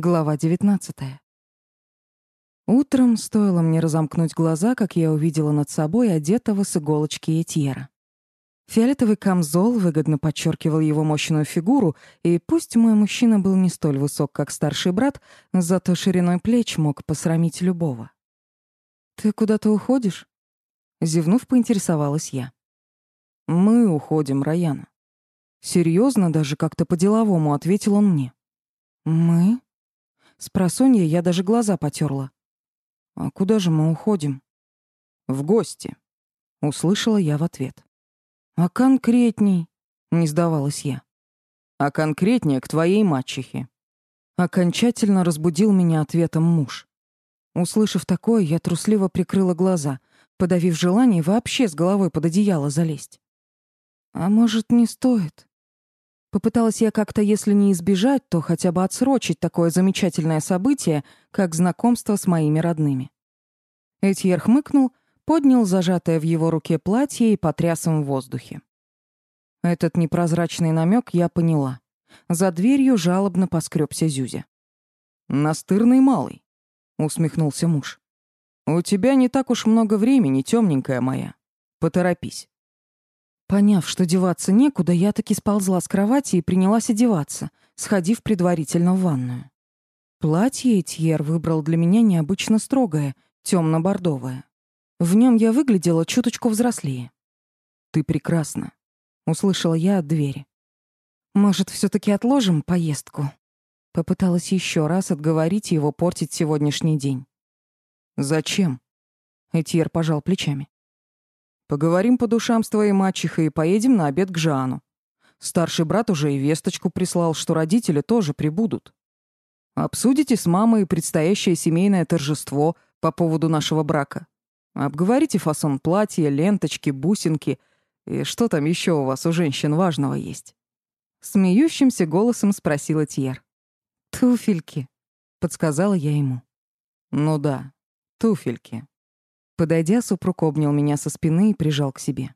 Глава 19. Утром стоило мне разомкнуть глаза, как я увидела над собой одетого с иголочки Этьера. Фиолетовый камзол выгодно подчеркивал его мощную фигуру, и пусть мой мужчина был не столь высок, как старший брат, зато шириной плеч мог посрамить любого. «Ты куда-то уходишь?» Зевнув, поинтересовалась я. «Мы уходим, Раяна». Серьезно, даже как-то по-деловому ответил он мне. «Мы?» С просонья я даже глаза потерла. «А куда же мы уходим?» «В гости», — услышала я в ответ. «А конкретней?» — не сдавалась я. «А конкретнее к твоей мачехе». Окончательно разбудил меня ответом муж. Услышав такое, я трусливо прикрыла глаза, подавив желание вообще с головой под одеяло залезть. «А может, не стоит?» Попыталась я как-то, если не избежать, то хотя бы отсрочить такое замечательное событие, как знакомство с моими родными. Этьер хмыкнул, поднял зажатое в его руке платье и потряс им в воздухе. Этот непрозрачный намек я поняла. За дверью жалобно поскребся Зюзя. «Настырный малый», — усмехнулся муж. «У тебя не так уж много времени, темненькая моя. Поторопись». Поняв, что деваться некуда, я таки сползла с кровати и принялась одеваться, сходив предварительно в ванную. Платье Этьер выбрал для меня необычно строгое, темно бордовое В нем я выглядела чуточку взрослее. «Ты прекрасна», — услышала я от двери. «Может, все таки отложим поездку?» Попыталась еще раз отговорить его портить сегодняшний день. «Зачем?» — Этьер пожал плечами. Поговорим по душам с твоей мачехой и поедем на обед к Жану. Старший брат уже и весточку прислал, что родители тоже прибудут. Обсудите с мамой предстоящее семейное торжество по поводу нашего брака. Обговорите фасон платья, ленточки, бусинки и что там еще у вас у женщин важного есть. Смеющимся голосом спросила Тьер. «Туфельки», — подсказала я ему. «Ну да, туфельки», Подойдя, супруг обнял меня со спины и прижал к себе.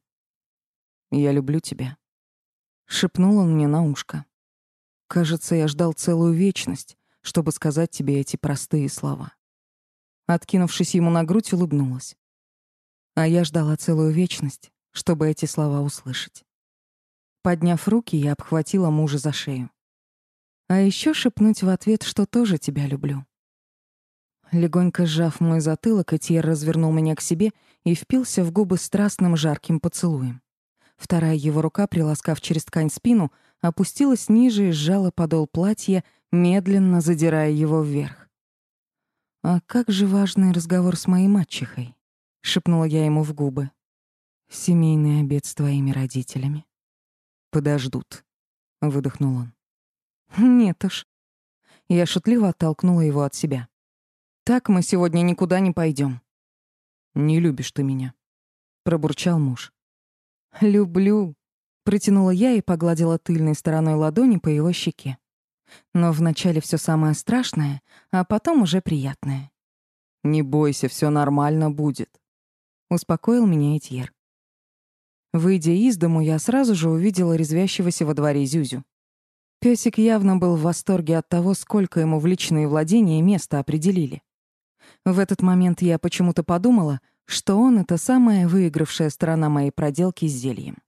«Я люблю тебя», — шепнул он мне на ушко. «Кажется, я ждал целую вечность, чтобы сказать тебе эти простые слова». Откинувшись ему на грудь, улыбнулась. А я ждала целую вечность, чтобы эти слова услышать. Подняв руки, я обхватила мужа за шею. А еще шепнуть в ответ, что тоже тебя люблю. Легонько сжав мой затылок, Этьер развернул меня к себе и впился в губы страстным жарким поцелуем. Вторая его рука, приласкав через ткань спину, опустилась ниже и сжала подол платья, медленно задирая его вверх. «А как же важный разговор с моей мачехой?» — шепнула я ему в губы. «Семейный обед с твоими родителями». «Подождут», — выдохнул он. «Нет уж». Я шутливо оттолкнула его от себя. Так мы сегодня никуда не пойдем. Не любишь ты меня, пробурчал муж. Люблю, протянула я и погладила тыльной стороной ладони по его щеке. Но вначале все самое страшное, а потом уже приятное. Не бойся, все нормально будет, успокоил меня Этьер. Выйдя из дому, я сразу же увидела резвящегося во дворе Зюзю. Пёсик явно был в восторге от того, сколько ему в личные владения места определили. В этот момент я почему-то подумала, что он — это самая выигравшая сторона моей проделки с зельем.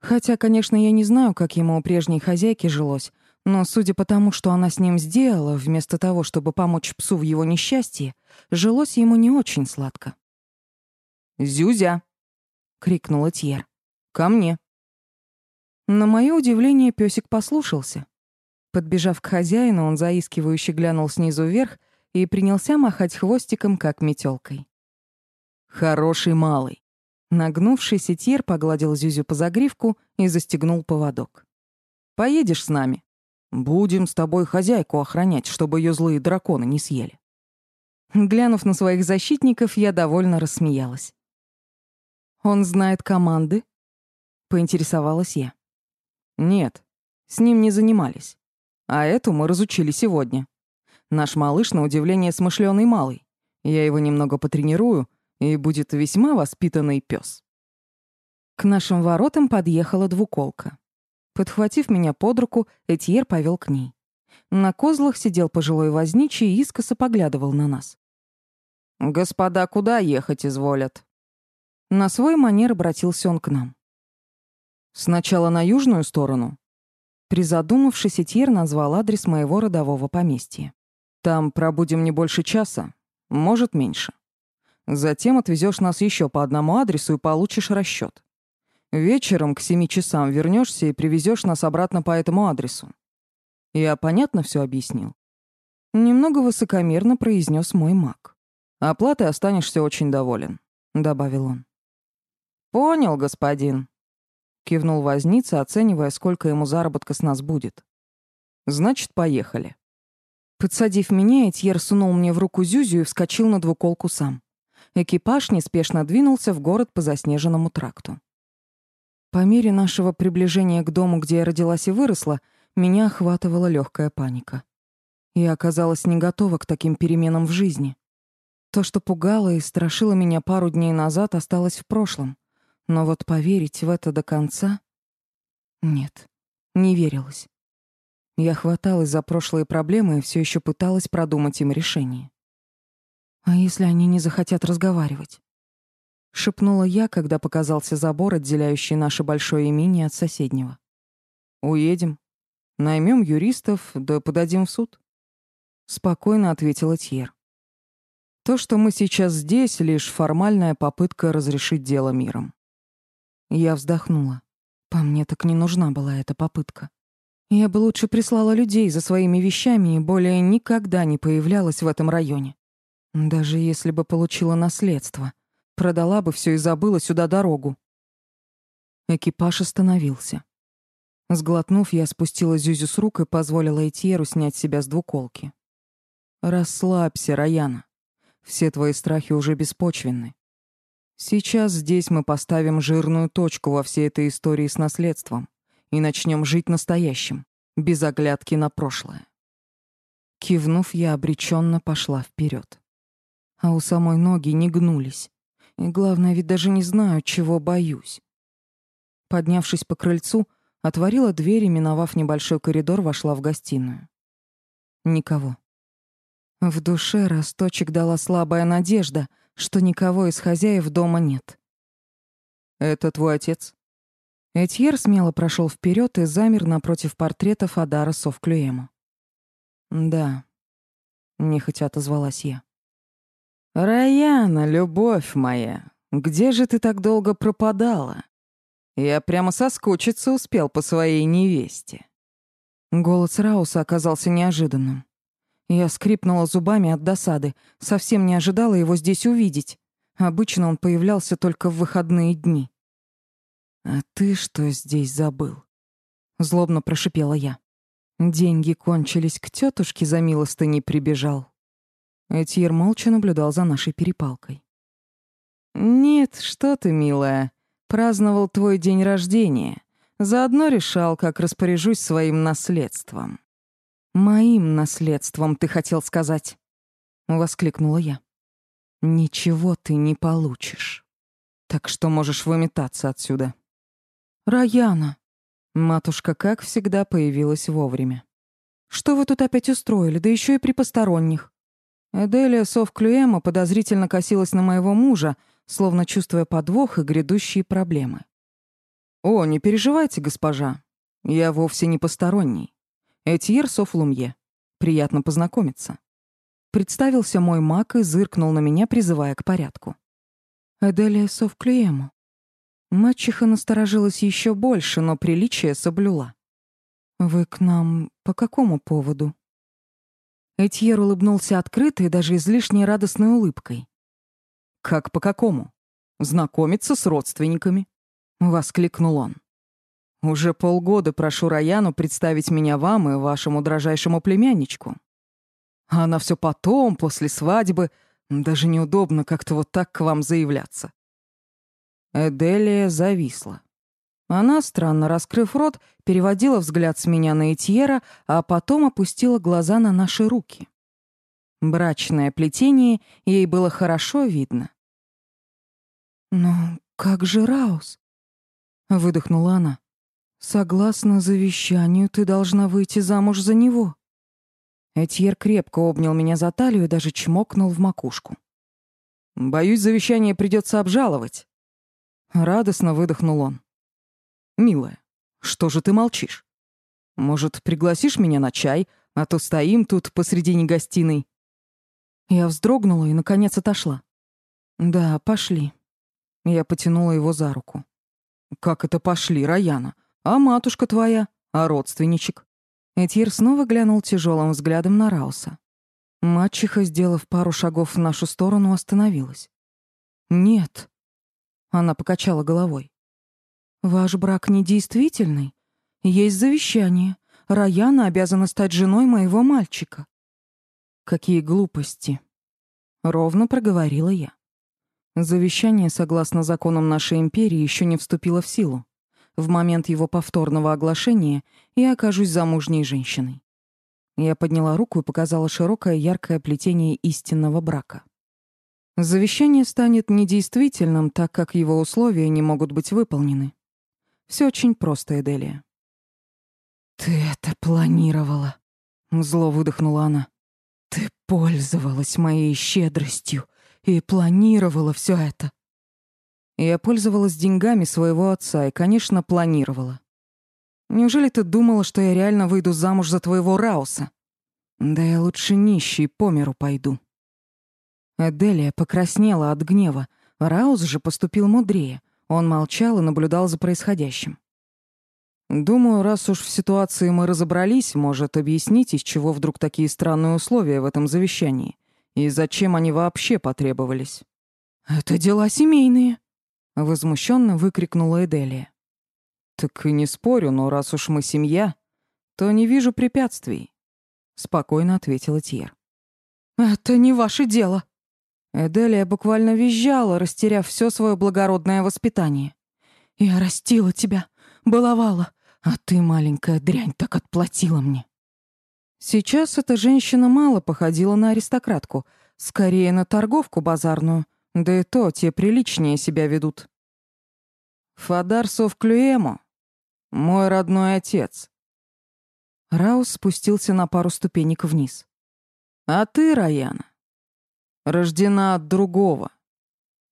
Хотя, конечно, я не знаю, как ему у прежней хозяйки жилось, но судя по тому, что она с ним сделала, вместо того, чтобы помочь псу в его несчастье, жилось ему не очень сладко. «Зюзя!» — крикнула Тьер. «Ко мне!» На мое удивление песик послушался. Подбежав к хозяину, он заискивающе глянул снизу вверх и принялся махать хвостиком, как метелкой. «Хороший малый». Нагнувшийся Тьер погладил Зюзю по загривку и застегнул поводок. «Поедешь с нами? Будем с тобой хозяйку охранять, чтобы ее злые драконы не съели». Глянув на своих защитников, я довольно рассмеялась. «Он знает команды?» — поинтересовалась я. «Нет, с ним не занимались. А эту мы разучили сегодня. Наш малыш, на удивление, смышленый малый. Я его немного потренирую, и будет весьма воспитанный пес. К нашим воротам подъехала двуколка. Подхватив меня под руку, Этьер повел к ней. На козлах сидел пожилой возничий и искоса поглядывал на нас. «Господа, куда ехать изволят?» На свой манер обратился он к нам. «Сначала на южную сторону». Призадумавшись, Этьер назвал адрес моего родового поместья. «Там пробудем не больше часа, может, меньше. Затем отвезешь нас еще по одному адресу и получишь расчет. Вечером к семи часам вернешься и привезешь нас обратно по этому адресу. Я понятно все объяснил. Немного высокомерно произнес мой маг. Оплатой останешься очень доволен, добавил он. Понял, господин, кивнул возница, оценивая, сколько ему заработка с нас будет. Значит, поехали. Подсадив меня, Этьер сунул мне в руку Зюзю и вскочил на двуколку сам. Экипаж неспешно двинулся в город по заснеженному тракту. По мере нашего приближения к дому, где я родилась и выросла, меня охватывала легкая паника. Я оказалась не готова к таким переменам в жизни. То, что пугало и страшило меня пару дней назад, осталось в прошлом. Но вот поверить в это до конца... Нет, не верилось. Я хваталась за прошлые проблемы и все еще пыталась продумать им решение. А если они не захотят разговаривать? шепнула я, когда показался забор, отделяющий наше большое имение от соседнего. Уедем, наймем юристов, да подадим в суд, спокойно ответила Тьер. То, что мы сейчас здесь, лишь формальная попытка разрешить дело миром. Я вздохнула. По мне так не нужна была эта попытка. Я бы лучше прислала людей за своими вещами и более никогда не появлялась в этом районе. Даже если бы получила наследство — Продала бы все и забыла сюда дорогу. Экипаж остановился. Сглотнув, я спустила Зюзю с рук и позволила Этьеру снять себя с двуколки. «Расслабься, Раяна. Все твои страхи уже беспочвенны. Сейчас здесь мы поставим жирную точку во всей этой истории с наследством и начнем жить настоящим, без оглядки на прошлое». Кивнув, я обреченно пошла вперед, А у самой ноги не гнулись. И главное, ведь даже не знаю, чего боюсь. Поднявшись по крыльцу, отворила дверь и, миновав небольшой коридор, вошла в гостиную. Никого. В душе росточек дала слабая надежда, что никого из хозяев дома нет. «Это твой отец?» Этьер смело прошел вперед и замер напротив портрета Фадара Совклюэма. «Да», — нехотя отозвалась я. «Раяна, любовь моя, где же ты так долго пропадала? Я прямо соскучиться успел по своей невесте». Голос Рауса оказался неожиданным. Я скрипнула зубами от досады, совсем не ожидала его здесь увидеть. Обычно он появлялся только в выходные дни. «А ты что здесь забыл?» — злобно прошипела я. «Деньги кончились, к тетушке за милостыней прибежал». Этьер молча наблюдал за нашей перепалкой. «Нет, что ты, милая. Праздновал твой день рождения. Заодно решал, как распоряжусь своим наследством». «Моим наследством, ты хотел сказать?» — воскликнула я. «Ничего ты не получишь. Так что можешь выметаться отсюда». «Раяна!» Матушка, как всегда, появилась вовремя. «Что вы тут опять устроили, да еще и при посторонних?» Эделия Совклюэма подозрительно косилась на моего мужа, словно чувствуя подвох и грядущие проблемы. «О, не переживайте, госпожа. Я вовсе не посторонний. Этьер Софлумье. Приятно познакомиться». Представился мой маг и зыркнул на меня, призывая к порядку. «Эделия Совклюэма». Мачеха насторожилась еще больше, но приличие соблюла. «Вы к нам по какому поводу?» Этьер улыбнулся открытой, даже излишне радостной улыбкой. «Как по какому? Знакомиться с родственниками?» — воскликнул он. «Уже полгода прошу Раяну представить меня вам и вашему дрожайшему племянничку. А она все потом, после свадьбы, даже неудобно как-то вот так к вам заявляться». Эделия зависла. Она, странно раскрыв рот, переводила взгляд с меня на Этьера, а потом опустила глаза на наши руки. Брачное плетение ей было хорошо видно. «Но как же Раус?» — выдохнула она. «Согласно завещанию, ты должна выйти замуж за него». Этьер крепко обнял меня за талию и даже чмокнул в макушку. «Боюсь, завещание придется обжаловать». Радостно выдохнул он. «Милая, что же ты молчишь? Может, пригласишь меня на чай, а то стоим тут посредине гостиной?» Я вздрогнула и, наконец, отошла. «Да, пошли». Я потянула его за руку. «Как это пошли, Раяна? А матушка твоя? А родственничек?» Этьер снова глянул тяжелым взглядом на Рауса. Мачеха, сделав пару шагов в нашу сторону, остановилась. «Нет». Она покачала головой. «Ваш брак недействительный. Есть завещание. Раяна обязана стать женой моего мальчика». «Какие глупости!» — ровно проговорила я. Завещание, согласно законам нашей империи, еще не вступило в силу в момент его повторного оглашения я окажусь замужней женщиной. Я подняла руку и показала широкое яркое плетение истинного брака. Завещание станет недействительным, так как его условия не могут быть выполнены. Все очень просто, Эделия. «Ты это планировала», — зло выдохнула она. «Ты пользовалась моей щедростью и планировала все это. Я пользовалась деньгами своего отца и, конечно, планировала. Неужели ты думала, что я реально выйду замуж за твоего Рауса? Да я лучше нищий по миру пойду. Эделия покраснела от гнева. Раус же поступил мудрее. Он молчал и наблюдал за происходящим. Думаю, раз уж в ситуации мы разобрались, может, объяснить, из чего вдруг такие странные условия в этом завещании и зачем они вообще потребовались. Это дела семейные, Возмущенно выкрикнула Эделия. «Так и не спорю, но раз уж мы семья, то не вижу препятствий», — спокойно ответила Тьер. «Это не ваше дело». Эделия буквально визжала, растеряв все свое благородное воспитание. «Я растила тебя, баловала, а ты, маленькая дрянь, так отплатила мне». Сейчас эта женщина мало походила на аристократку, скорее на торговку базарную, да и то те приличнее себя ведут. Фадар Совклюэмо, мой родной отец. Раус спустился на пару ступенек вниз. А ты, Раяна, рождена от другого.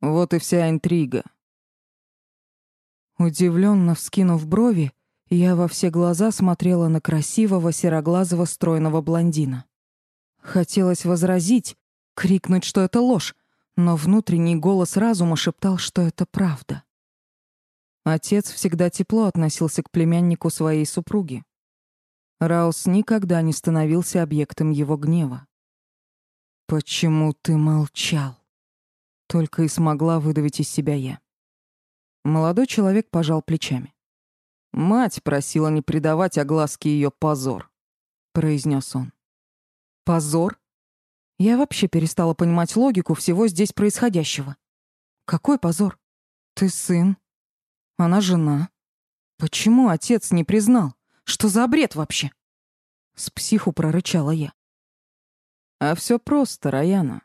Вот и вся интрига. Удивленно вскинув брови, я во все глаза смотрела на красивого сероглазого стройного блондина. Хотелось возразить, крикнуть, что это ложь, но внутренний голос разума шептал, что это правда. Отец всегда тепло относился к племяннику своей супруги. Раус никогда не становился объектом его гнева. «Почему ты молчал?» Только и смогла выдавить из себя я. Молодой человек пожал плечами. «Мать просила не предавать огласке ее позор», — произнес он. «Позор?» Я вообще перестала понимать логику всего здесь происходящего. Какой позор? Ты сын. Она жена. Почему отец не признал? Что за бред вообще? С психу прорычала я. А все просто, Раяна.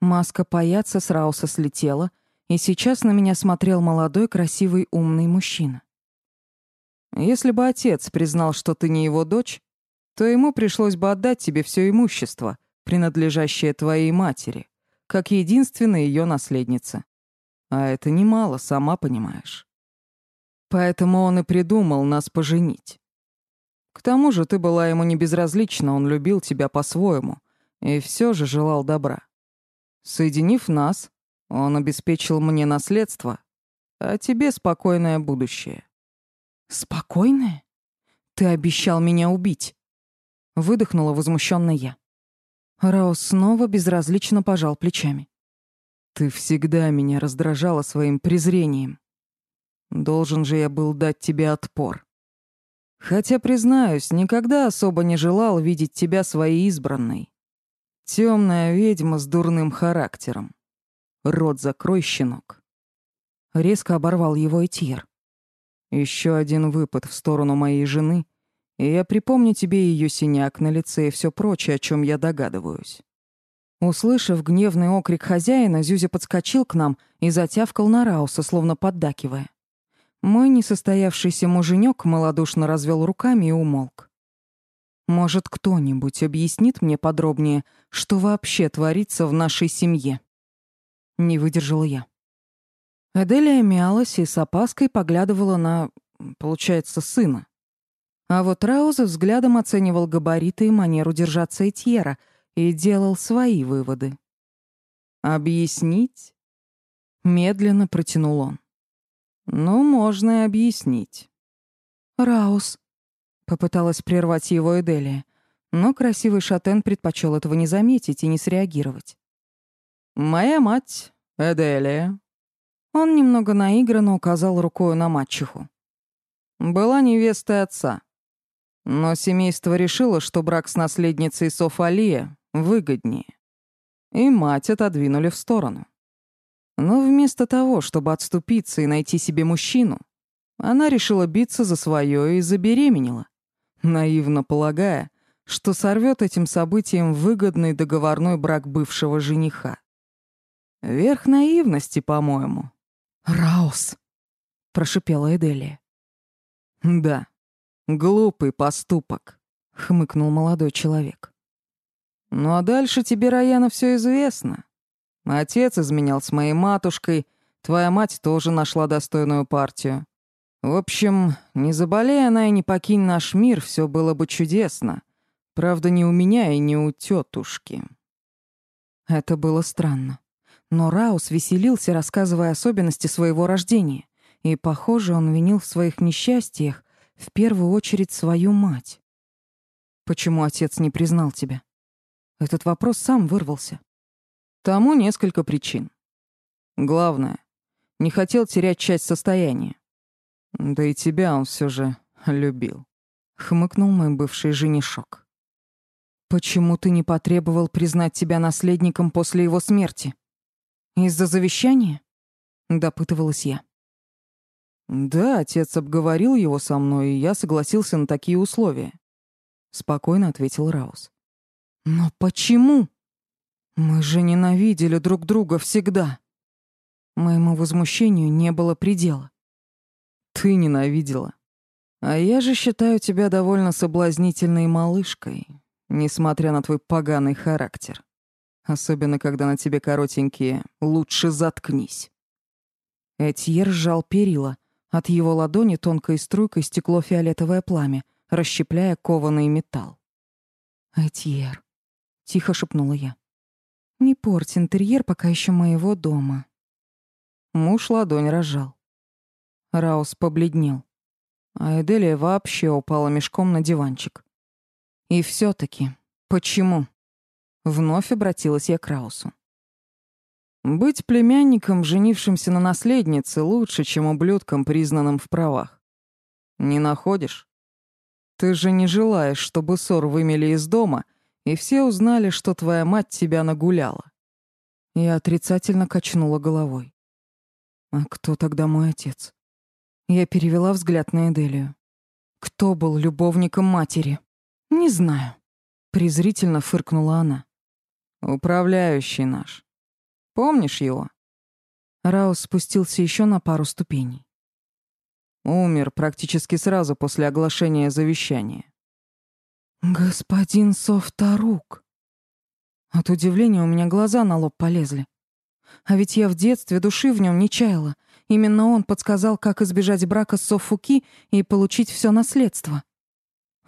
Маска паяца с Рауса слетела, и сейчас на меня смотрел молодой, красивый, умный мужчина. Если бы отец признал, что ты не его дочь, то ему пришлось бы отдать тебе все имущество, принадлежащее твоей матери, как единственной ее наследнице. А это немало, сама понимаешь. Поэтому он и придумал нас поженить. К тому же ты была ему не безразлична, он любил тебя по-своему и все же желал добра. Соединив нас, он обеспечил мне наследство, а тебе спокойное будущее. Спокойное? Ты обещал меня убить. Выдохнула возмущенно я. Раус снова безразлично пожал плечами. Ты всегда меня раздражала своим презрением. Должен же я был дать тебе отпор. Хотя, признаюсь, никогда особо не желал видеть тебя своей избранной. Темная ведьма с дурным характером. Рот закрой, щенок. Резко оборвал его Этьер. Еще один выпад в сторону моей жены, и я припомню тебе ее синяк на лице и все прочее, о чем я догадываюсь. Услышав гневный окрик хозяина, Зюзя подскочил к нам и затявкал на Рауса, словно поддакивая. Мой несостоявшийся муженек малодушно развел руками и умолк. Может, кто-нибудь объяснит мне подробнее, что вообще творится в нашей семье? Не выдержала я. Аделия мялась и с опаской поглядывала на, получается, сына. А вот Рауза взглядом оценивал габариты и манеру держаться Этьера и делал свои выводы. «Объяснить?» Медленно протянул он. «Ну, можно и объяснить». «Раус», — попыталась прервать его Эделия, но красивый шатен предпочел этого не заметить и не среагировать. «Моя мать, Эделия». Он немного наигранно указал рукой на мачеху. «Была невестой отца. Но семейство решило, что брак с наследницей Софалия выгоднее. И мать отодвинули в сторону. Но вместо того, чтобы отступиться и найти себе мужчину, она решила биться за свое и забеременела, наивно полагая, что сорвет этим событием выгодный договорной брак бывшего жениха. Верх наивности, по-моему. «Раус!» — прошипела Эделия. «Да, глупый поступок», — хмыкнул молодой человек. «Ну а дальше тебе, Раяна, все известно. Отец изменял с моей матушкой, твоя мать тоже нашла достойную партию. В общем, не заболея она и не покинь наш мир, все было бы чудесно. Правда, не у меня и не у тетушки. Это было странно. Но Раус веселился, рассказывая особенности своего рождения. И, похоже, он винил в своих несчастьях в первую очередь свою мать. «Почему отец не признал тебя?» Этот вопрос сам вырвался. Тому несколько причин. Главное, не хотел терять часть состояния. Да и тебя он все же любил. Хмыкнул мой бывший женишок. Почему ты не потребовал признать тебя наследником после его смерти? Из-за завещания? Допытывалась я. Да, отец обговорил его со мной, и я согласился на такие условия. Спокойно ответил Раус. Но почему? Мы же ненавидели друг друга всегда. Моему возмущению не было предела. Ты ненавидела. А я же считаю тебя довольно соблазнительной малышкой, несмотря на твой поганый характер. Особенно, когда на тебе коротенькие «лучше заткнись». Этьер сжал перила. От его ладони тонкой струйкой стекло фиолетовое пламя, расщепляя кованый металл. «Этьер», — тихо шепнула я. Не порть интерьер пока еще моего дома. Муж ладонь разжал. Раус побледнел. А Эделия вообще упала мешком на диванчик. И все таки почему? Вновь обратилась я к Раусу. Быть племянником, женившимся на наследнице, лучше, чем ублюдком, признанным в правах. Не находишь? Ты же не желаешь, чтобы ссор вымели из дома и все узнали, что твоя мать тебя нагуляла. Я отрицательно качнула головой. А кто тогда мой отец? Я перевела взгляд на Эделию. Кто был любовником матери? Не знаю. Презрительно фыркнула она. Управляющий наш. Помнишь его? Раус спустился еще на пару ступеней. Умер практически сразу после оглашения завещания. «Господин Софтарук!» От удивления у меня глаза на лоб полезли. А ведь я в детстве души в нем не чаяла. Именно он подсказал, как избежать брака с Софуки и получить все наследство.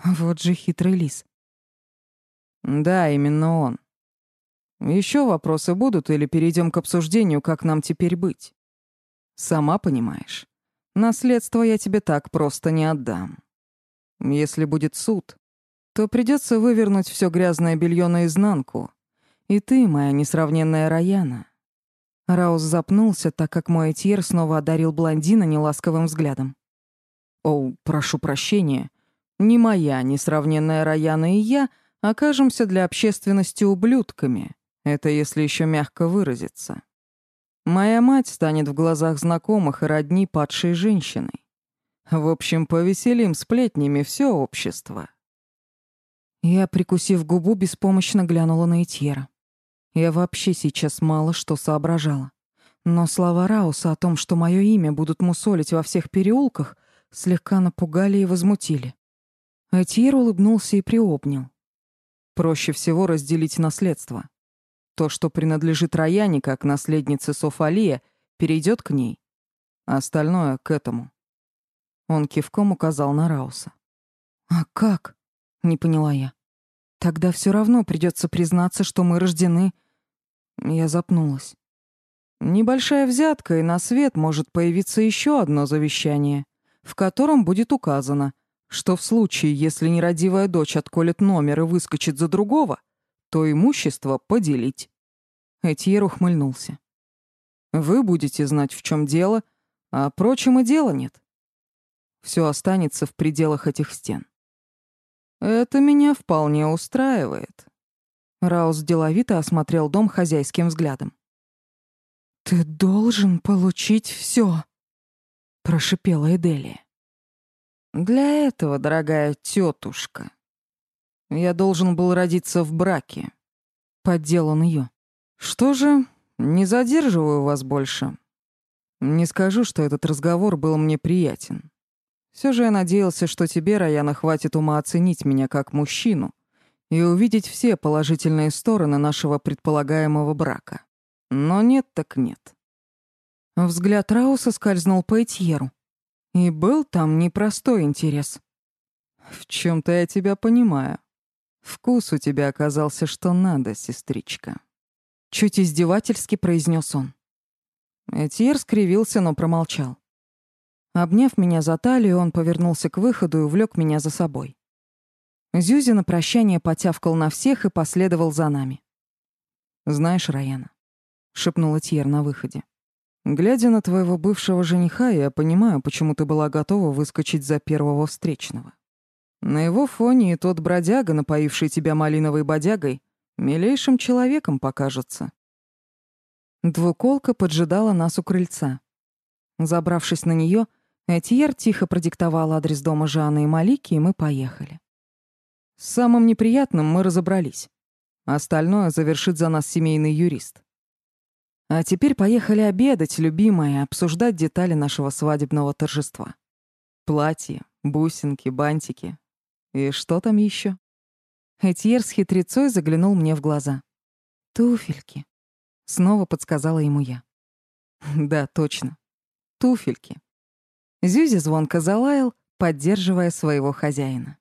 Вот же хитрый лис. Да, именно он. Еще вопросы будут или перейдем к обсуждению, как нам теперь быть? Сама понимаешь, наследство я тебе так просто не отдам. Если будет суд, то придется вывернуть все грязное белье наизнанку. И ты, моя несравненная Раяна. Раус запнулся, так как мой этьер снова одарил блондина неласковым взглядом. «О, прошу прощения. Не моя несравненная Раяна и я окажемся для общественности ублюдками. Это если еще мягко выразиться. Моя мать станет в глазах знакомых и родни падшей женщиной. В общем, повеселим сплетнями все общество. Я, прикусив губу, беспомощно глянула на Этьера. Я вообще сейчас мало что соображала. Но слова Рауса о том, что мое имя будут мусолить во всех переулках, слегка напугали и возмутили. Этьер улыбнулся и приобнял. Проще всего разделить наследство. То, что принадлежит Раяне как наследнице Софалия, перейдет к ней. А остальное — к этому. Он кивком указал на Рауса. «А как?» — не поняла я. «Тогда все равно придется признаться, что мы рождены...» Я запнулась. Небольшая взятка, и на свет может появиться еще одно завещание, в котором будет указано, что в случае, если нерадивая дочь отколет номер и выскочит за другого, то имущество поделить. Этьер ухмыльнулся. Вы будете знать, в чем дело, а прочим и дела нет. Все останется в пределах этих стен. Это меня вполне устраивает. Раус деловито осмотрел дом хозяйским взглядом. «Ты должен получить все, прошипела Эделия. «Для этого, дорогая тетушка, я должен был родиться в браке», — поддел он ее. «Что же, не задерживаю вас больше. Не скажу, что этот разговор был мне приятен. Все же я надеялся, что тебе, Раяна, хватит ума оценить меня как мужчину и увидеть все положительные стороны нашего предполагаемого брака. Но нет так нет. Взгляд Рауса скользнул по Этьеру. И был там непростой интерес. В чем то я тебя понимаю. Вкус у тебя оказался что надо, сестричка. Чуть издевательски произнес он. Этьер скривился, но промолчал. Обняв меня за талию, он повернулся к выходу и увлек меня за собой. Зюзи на прощание потявкал на всех и последовал за нами. «Знаешь, Раяна, шепнула Тьер на выходе. Глядя на твоего бывшего жениха, я понимаю, почему ты была готова выскочить за первого встречного. На его фоне и тот бродяга, напоивший тебя малиновой бодягой, милейшим человеком покажется. Двуколка поджидала нас у крыльца. Забравшись на нее, Этьер тихо продиктовал адрес дома Жанны и Малики, и мы поехали. С самым неприятным мы разобрались. Остальное завершит за нас семейный юрист. А теперь поехали обедать, любимая, обсуждать детали нашего свадебного торжества. Платье, бусинки, бантики. И что там еще? Этьер с хитрецой заглянул мне в глаза. «Туфельки», — снова подсказала ему я. «Да, точно. Туфельки». Зюзи звонко залаял, поддерживая своего хозяина.